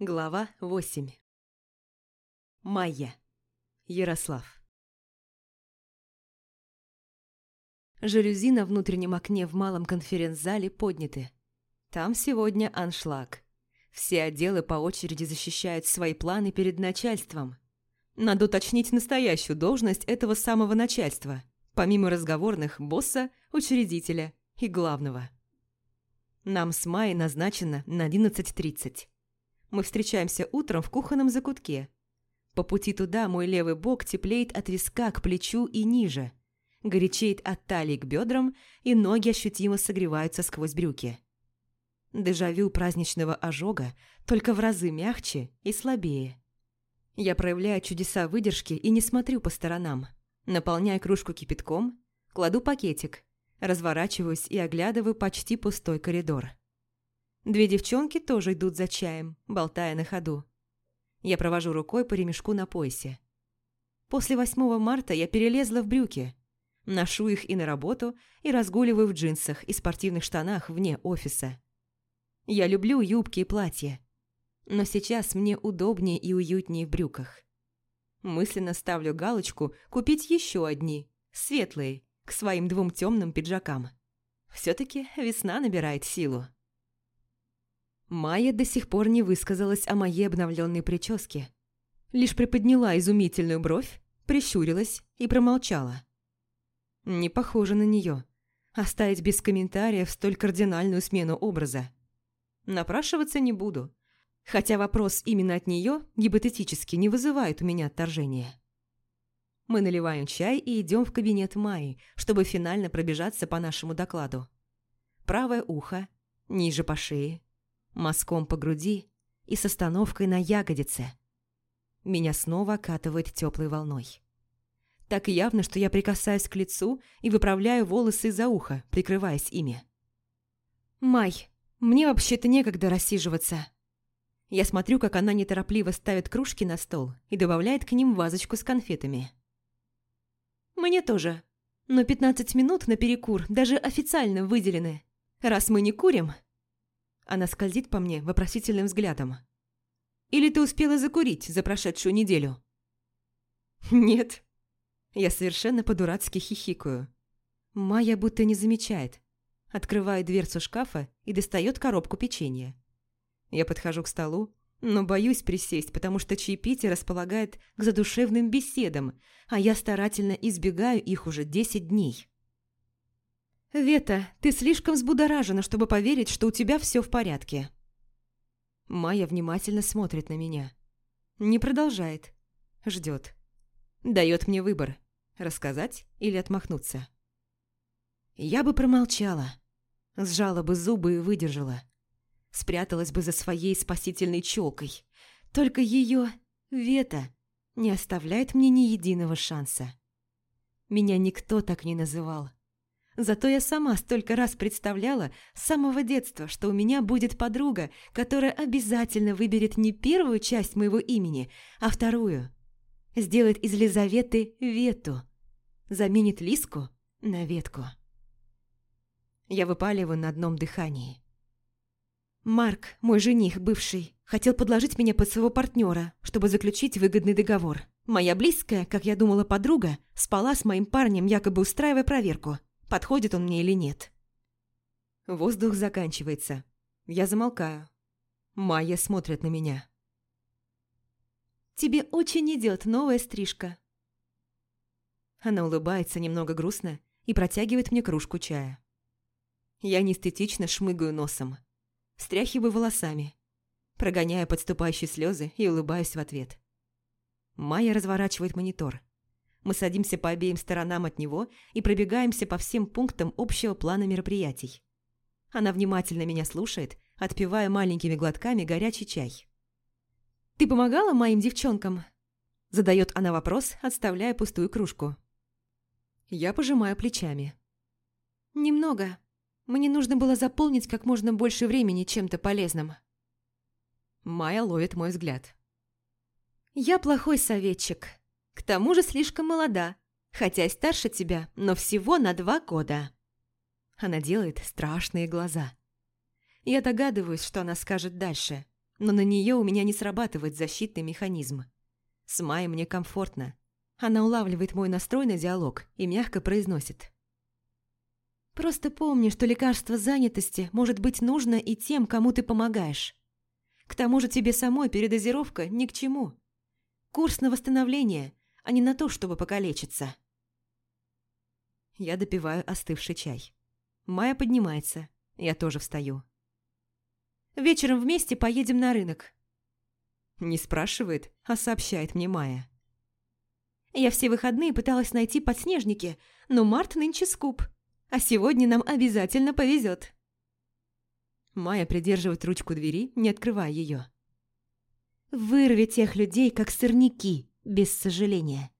Глава 8 Майя. Ярослав. Жалюзи на внутреннем окне в малом конференц-зале подняты. Там сегодня аншлаг. Все отделы по очереди защищают свои планы перед начальством. Надо уточнить настоящую должность этого самого начальства, помимо разговорных босса, учредителя и главного. Нам с Майей назначено на 11.30. Мы встречаемся утром в кухонном закутке. По пути туда мой левый бок теплеет от виска к плечу и ниже. Горячеет от талии к бедрам, и ноги ощутимо согреваются сквозь брюки. Дежавю праздничного ожога, только в разы мягче и слабее. Я проявляю чудеса выдержки и не смотрю по сторонам. Наполняю кружку кипятком, кладу пакетик, разворачиваюсь и оглядываю почти пустой коридор. Две девчонки тоже идут за чаем, болтая на ходу. Я провожу рукой по ремешку на поясе. После 8 марта я перелезла в брюки. Ношу их и на работу, и разгуливаю в джинсах и спортивных штанах вне офиса. Я люблю юбки и платья. Но сейчас мне удобнее и уютнее в брюках. Мысленно ставлю галочку купить еще одни, светлые, к своим двум темным пиджакам. Все-таки весна набирает силу. Майя до сих пор не высказалась о моей обновленной прическе. Лишь приподняла изумительную бровь, прищурилась и промолчала. Не похоже на нее. Оставить без комментариев столь кардинальную смену образа. Напрашиваться не буду. Хотя вопрос именно от нее гипотетически не вызывает у меня отторжения. Мы наливаем чай и идем в кабинет Майи, чтобы финально пробежаться по нашему докладу. Правое ухо, ниже по шее, мазком по груди и с остановкой на ягодице. Меня снова окатывает теплой волной. Так явно, что я прикасаюсь к лицу и выправляю волосы за ухо, прикрываясь ими. «Май, мне вообще-то некогда рассиживаться». Я смотрю, как она неторопливо ставит кружки на стол и добавляет к ним вазочку с конфетами. «Мне тоже. Но 15 минут на перекур даже официально выделены. Раз мы не курим, она скользит по мне вопросительным взглядом. «Или ты успела закурить за прошедшую неделю?» «Нет». Я совершенно по-дурацки хихикаю. Майя будто не замечает. Открывает дверцу шкафа и достает коробку печенья. Я подхожу к столу, но боюсь присесть, потому что чаепитие располагает к задушевным беседам, а я старательно избегаю их уже десять дней. «Вета, ты слишком взбудоражена, чтобы поверить, что у тебя все в порядке». Майя внимательно смотрит на меня. Не продолжает. Ждет. Дает мне выбор. Рассказать или отмахнуться. Я бы промолчала. Сжала бы зубы и выдержала. Спряталась бы за своей спасительной челкой. Только ее, Вета, не оставляет мне ни единого шанса. Меня никто так не называл. Зато я сама столько раз представляла с самого детства, что у меня будет подруга, которая обязательно выберет не первую часть моего имени, а вторую. Сделает из Лизаветы Вету. Заменит Лиску на ветку. Я выпаливаю на одном дыхании. Марк, мой жених, бывший, хотел подложить меня под своего партнера, чтобы заключить выгодный договор. Моя близкая, как я думала, подруга, спала с моим парнем, якобы устраивая проверку – подходит он мне или нет. Воздух заканчивается. Я замолкаю. Майя смотрит на меня. «Тебе очень идет новая стрижка». Она улыбается немного грустно и протягивает мне кружку чая. Я неэстетично шмыгаю носом, стряхиваю волосами, прогоняя подступающие слезы и улыбаюсь в ответ. Майя разворачивает монитор. Мы садимся по обеим сторонам от него и пробегаемся по всем пунктам общего плана мероприятий. Она внимательно меня слушает, отпивая маленькими глотками горячий чай. «Ты помогала моим девчонкам?» Задает она вопрос, отставляя пустую кружку. Я пожимаю плечами. «Немного. Мне нужно было заполнить как можно больше времени чем-то полезным». Майя ловит мой взгляд. «Я плохой советчик», к тому же слишком молода, хотя и старше тебя, но всего на два года. Она делает страшные глаза. Я догадываюсь, что она скажет дальше, но на нее у меня не срабатывает защитный механизм. С Майей мне комфортно. Она улавливает мой настрой на диалог и мягко произносит. «Просто помни, что лекарство занятости может быть нужно и тем, кому ты помогаешь. К тому же тебе самой передозировка ни к чему. Курс на восстановление, а не на то, чтобы покалечиться». Я допиваю остывший чай. Майя поднимается. Я тоже встаю. Вечером вместе поедем на рынок». Не спрашивает, а сообщает мне Майя. Я все выходные пыталась найти подснежники, но март нынче скуп, а сегодня нам обязательно повезет. Майя придерживает ручку двери, не открывая ее. «Вырви тех людей, как сорняки, без сожаления.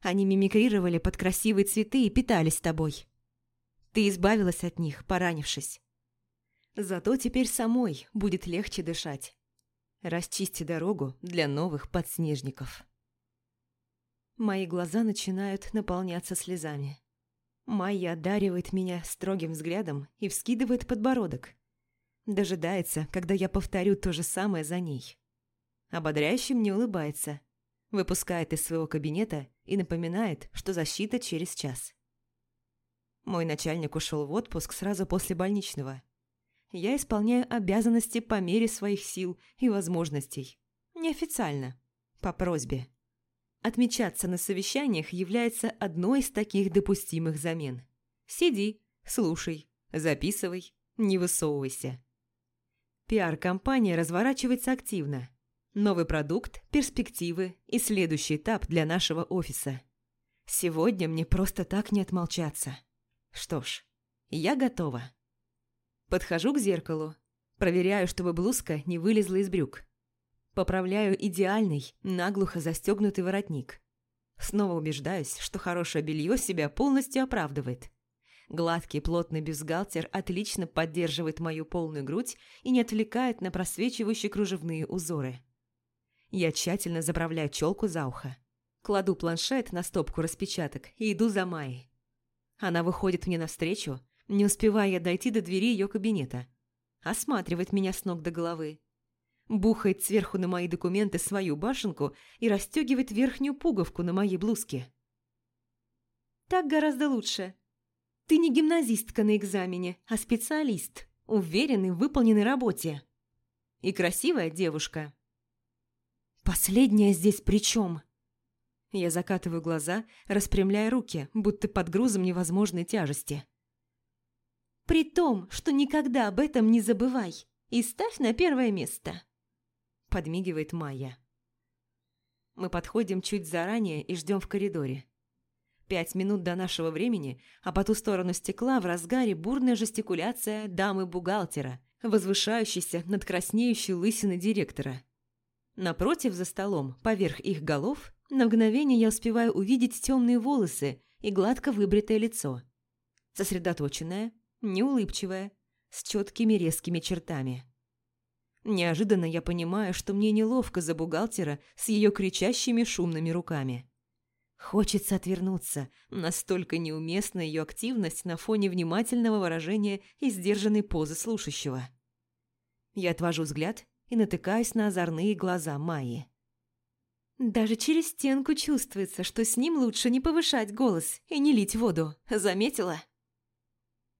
Они мимикрировали под красивые цветы и питались тобой. Ты избавилась от них, поранившись. Зато теперь самой будет легче дышать. Расчисти дорогу для новых подснежников. Мои глаза начинают наполняться слезами. Майя одаривает меня строгим взглядом и вскидывает подбородок. Дожидается, когда я повторю то же самое за ней. Ободряюще мне улыбается. Выпускает из своего кабинета и напоминает, что защита через час. Мой начальник ушел в отпуск сразу после больничного – я исполняю обязанности по мере своих сил и возможностей. Неофициально, по просьбе. Отмечаться на совещаниях является одной из таких допустимых замен. Сиди, слушай, записывай, не высовывайся. Пиар-компания разворачивается активно. Новый продукт, перспективы и следующий этап для нашего офиса. Сегодня мне просто так не отмолчаться. Что ж, я готова. Подхожу к зеркалу. Проверяю, чтобы блузка не вылезла из брюк. Поправляю идеальный, наглухо застегнутый воротник. Снова убеждаюсь, что хорошее белье себя полностью оправдывает. Гладкий плотный бюстгальтер отлично поддерживает мою полную грудь и не отвлекает на просвечивающие кружевные узоры. Я тщательно заправляю челку за ухо. Кладу планшет на стопку распечаток и иду за Майей. Она выходит мне навстречу, не успевая дойти до двери ее кабинета. Осматривает меня с ног до головы. Бухает сверху на мои документы свою башенку и расстегивает верхнюю пуговку на моей блузке. «Так гораздо лучше. Ты не гимназистка на экзамене, а специалист, уверенный в выполненной работе. И красивая девушка». «Последняя здесь при чем?» Я закатываю глаза, распрямляя руки, будто под грузом невозможной тяжести. При том, что никогда об этом не забывай и ставь на первое место. Подмигивает Майя. Мы подходим чуть заранее и ждем в коридоре. Пять минут до нашего времени, а по ту сторону стекла в разгаре бурная жестикуляция дамы-бухгалтера, возвышающейся над краснеющей лысиной директора. Напротив за столом, поверх их голов, на мгновение я успеваю увидеть темные волосы и гладко выбритое лицо. Сосредоточенное, неулыбчивая, с четкими резкими чертами. Неожиданно я понимаю, что мне неловко за бухгалтера с ее кричащими шумными руками. Хочется отвернуться, настолько неуместна ее активность на фоне внимательного выражения и сдержанной позы слушающего. Я отвожу взгляд и натыкаюсь на озорные глаза Майи. Даже через стенку чувствуется, что с ним лучше не повышать голос и не лить воду. Заметила?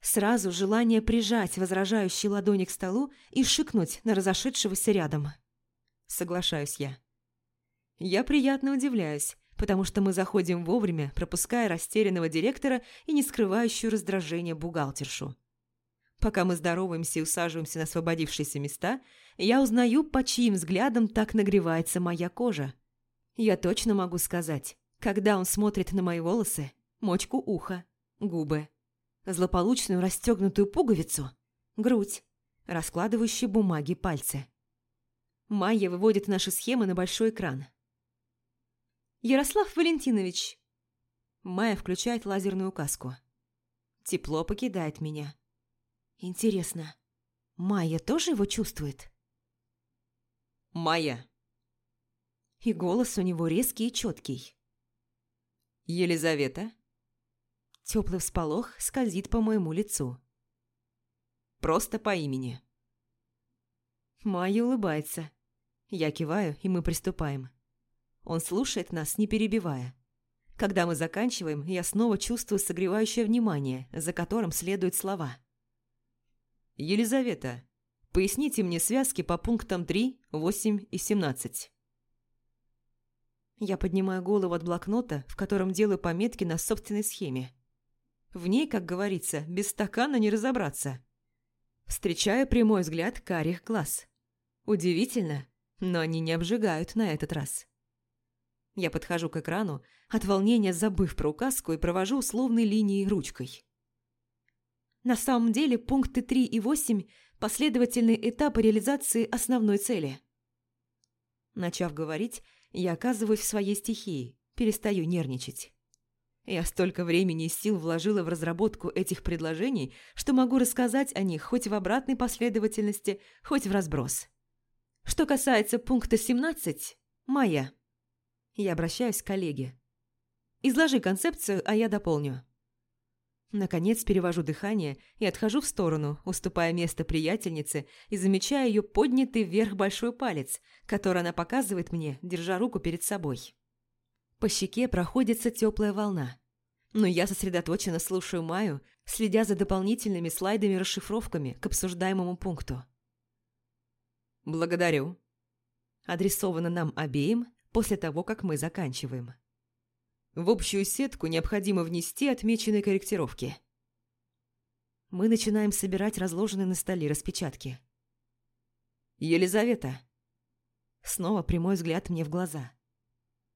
Сразу желание прижать возражающей ладони к столу и шикнуть на разошедшегося рядом. Соглашаюсь я. Я приятно удивляюсь, потому что мы заходим вовремя, пропуская растерянного директора и не скрывающую раздражение бухгалтершу. Пока мы здороваемся и усаживаемся на освободившиеся места, я узнаю, по чьим взглядам так нагревается моя кожа. Я точно могу сказать, когда он смотрит на мои волосы, мочку уха, губы, злополучную расстегнутую пуговицу, грудь, раскладывающие бумаги пальцы. Майя выводит наши схемы на большой экран. «Ярослав Валентинович!» Майя включает лазерную указку. Тепло покидает меня. Интересно, Майя тоже его чувствует? «Майя!» И голос у него резкий и четкий. «Елизавета?» Теплый всполох скользит по моему лицу. Просто по имени. Майя улыбается. Я киваю, и мы приступаем. Он слушает нас, не перебивая. Когда мы заканчиваем, я снова чувствую согревающее внимание, за которым следуют слова. «Елизавета, поясните мне связки по пунктам 3, 8 и 17». Я поднимаю голову от блокнота, в котором делаю пометки на собственной схеме. В ней, как говорится, без стакана не разобраться. Встречаю прямой взгляд карих глаз. Удивительно, но они не обжигают на этот раз. Я подхожу к экрану, от волнения забыв про указку и провожу условной линией ручкой. На самом деле пункты 3 и 8 – последовательные этапы реализации основной цели. Начав говорить, я оказываюсь в своей стихии, перестаю нервничать. Я столько времени и сил вложила в разработку этих предложений, что могу рассказать о них хоть в обратной последовательности, хоть в разброс. Что касается пункта 17 – моя. Я обращаюсь к коллеге. Изложи концепцию, а я дополню. Наконец перевожу дыхание и отхожу в сторону, уступая место приятельнице и замечая ее поднятый вверх большой палец, который она показывает мне, держа руку перед собой. По щеке проходится теплая волна. Но я сосредоточенно слушаю Маю, следя за дополнительными слайдами-расшифровками к обсуждаемому пункту. «Благодарю». Адресовано нам обеим после того, как мы заканчиваем. В общую сетку необходимо внести отмеченные корректировки. Мы начинаем собирать разложенные на столе распечатки. «Елизавета!» Снова прямой взгляд мне в глаза.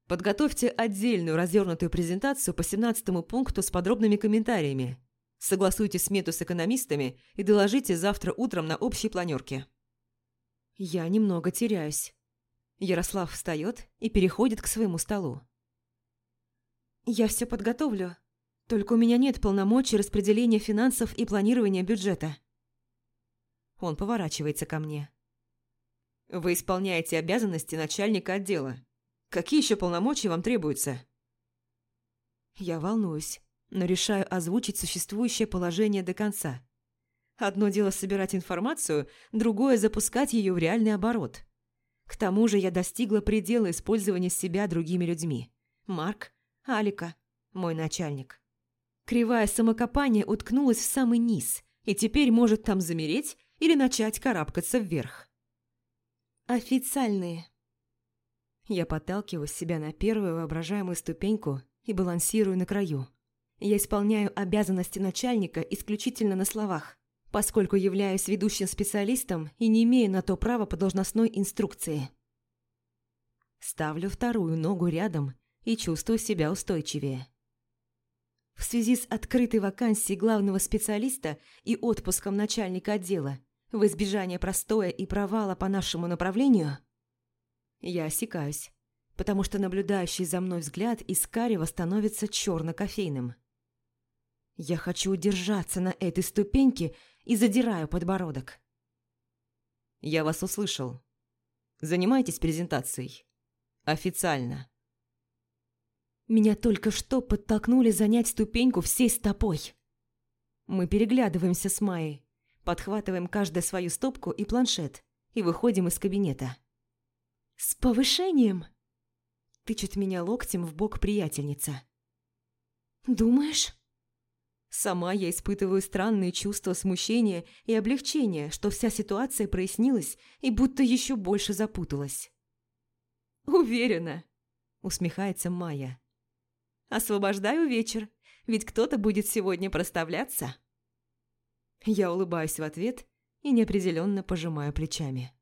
«Подготовьте отдельную развернутую презентацию по 17 пункту с подробными комментариями. Согласуйте смету с экономистами и доложите завтра утром на общей планерке». Я немного теряюсь. Ярослав встает и переходит к своему столу. «Я все подготовлю, только у меня нет полномочий распределения финансов и планирования бюджета». Он поворачивается ко мне. «Вы исполняете обязанности начальника отдела. Какие еще полномочия вам требуются?» Я волнуюсь, но решаю озвучить существующее положение до конца. Одно дело собирать информацию, другое – запускать ее в реальный оборот. К тому же я достигла предела использования себя другими людьми. Марк, Алика, мой начальник. Кривая самокопание уткнулась в самый низ и теперь может там замереть или начать карабкаться вверх. Официальные. Я подталкиваю себя на первую воображаемую ступеньку и балансирую на краю. Я исполняю обязанности начальника исключительно на словах поскольку являюсь ведущим специалистом и не имею на то права по должностной инструкции. Ставлю вторую ногу рядом и чувствую себя устойчивее. В связи с открытой вакансией главного специалиста и отпуском начальника отдела в избежание простоя и провала по нашему направлению, я осекаюсь, потому что наблюдающий за мной взгляд из становится черно-кофейным. Я хочу удержаться на этой ступеньке и задираю подбородок. «Я вас услышал. Занимайтесь презентацией. Официально». Меня только что подтолкнули занять ступеньку всей стопой. Мы переглядываемся с Майей, подхватываем каждая свою стопку и планшет и выходим из кабинета. «С повышением?» Тычет меня локтем в бок приятельница. «Думаешь?» Сама я испытываю странные чувства смущения и облегчения, что вся ситуация прояснилась и будто еще больше запуталась. «Уверена», – усмехается Майя. «Освобождаю вечер, ведь кто-то будет сегодня проставляться». Я улыбаюсь в ответ и неопределенно пожимаю плечами.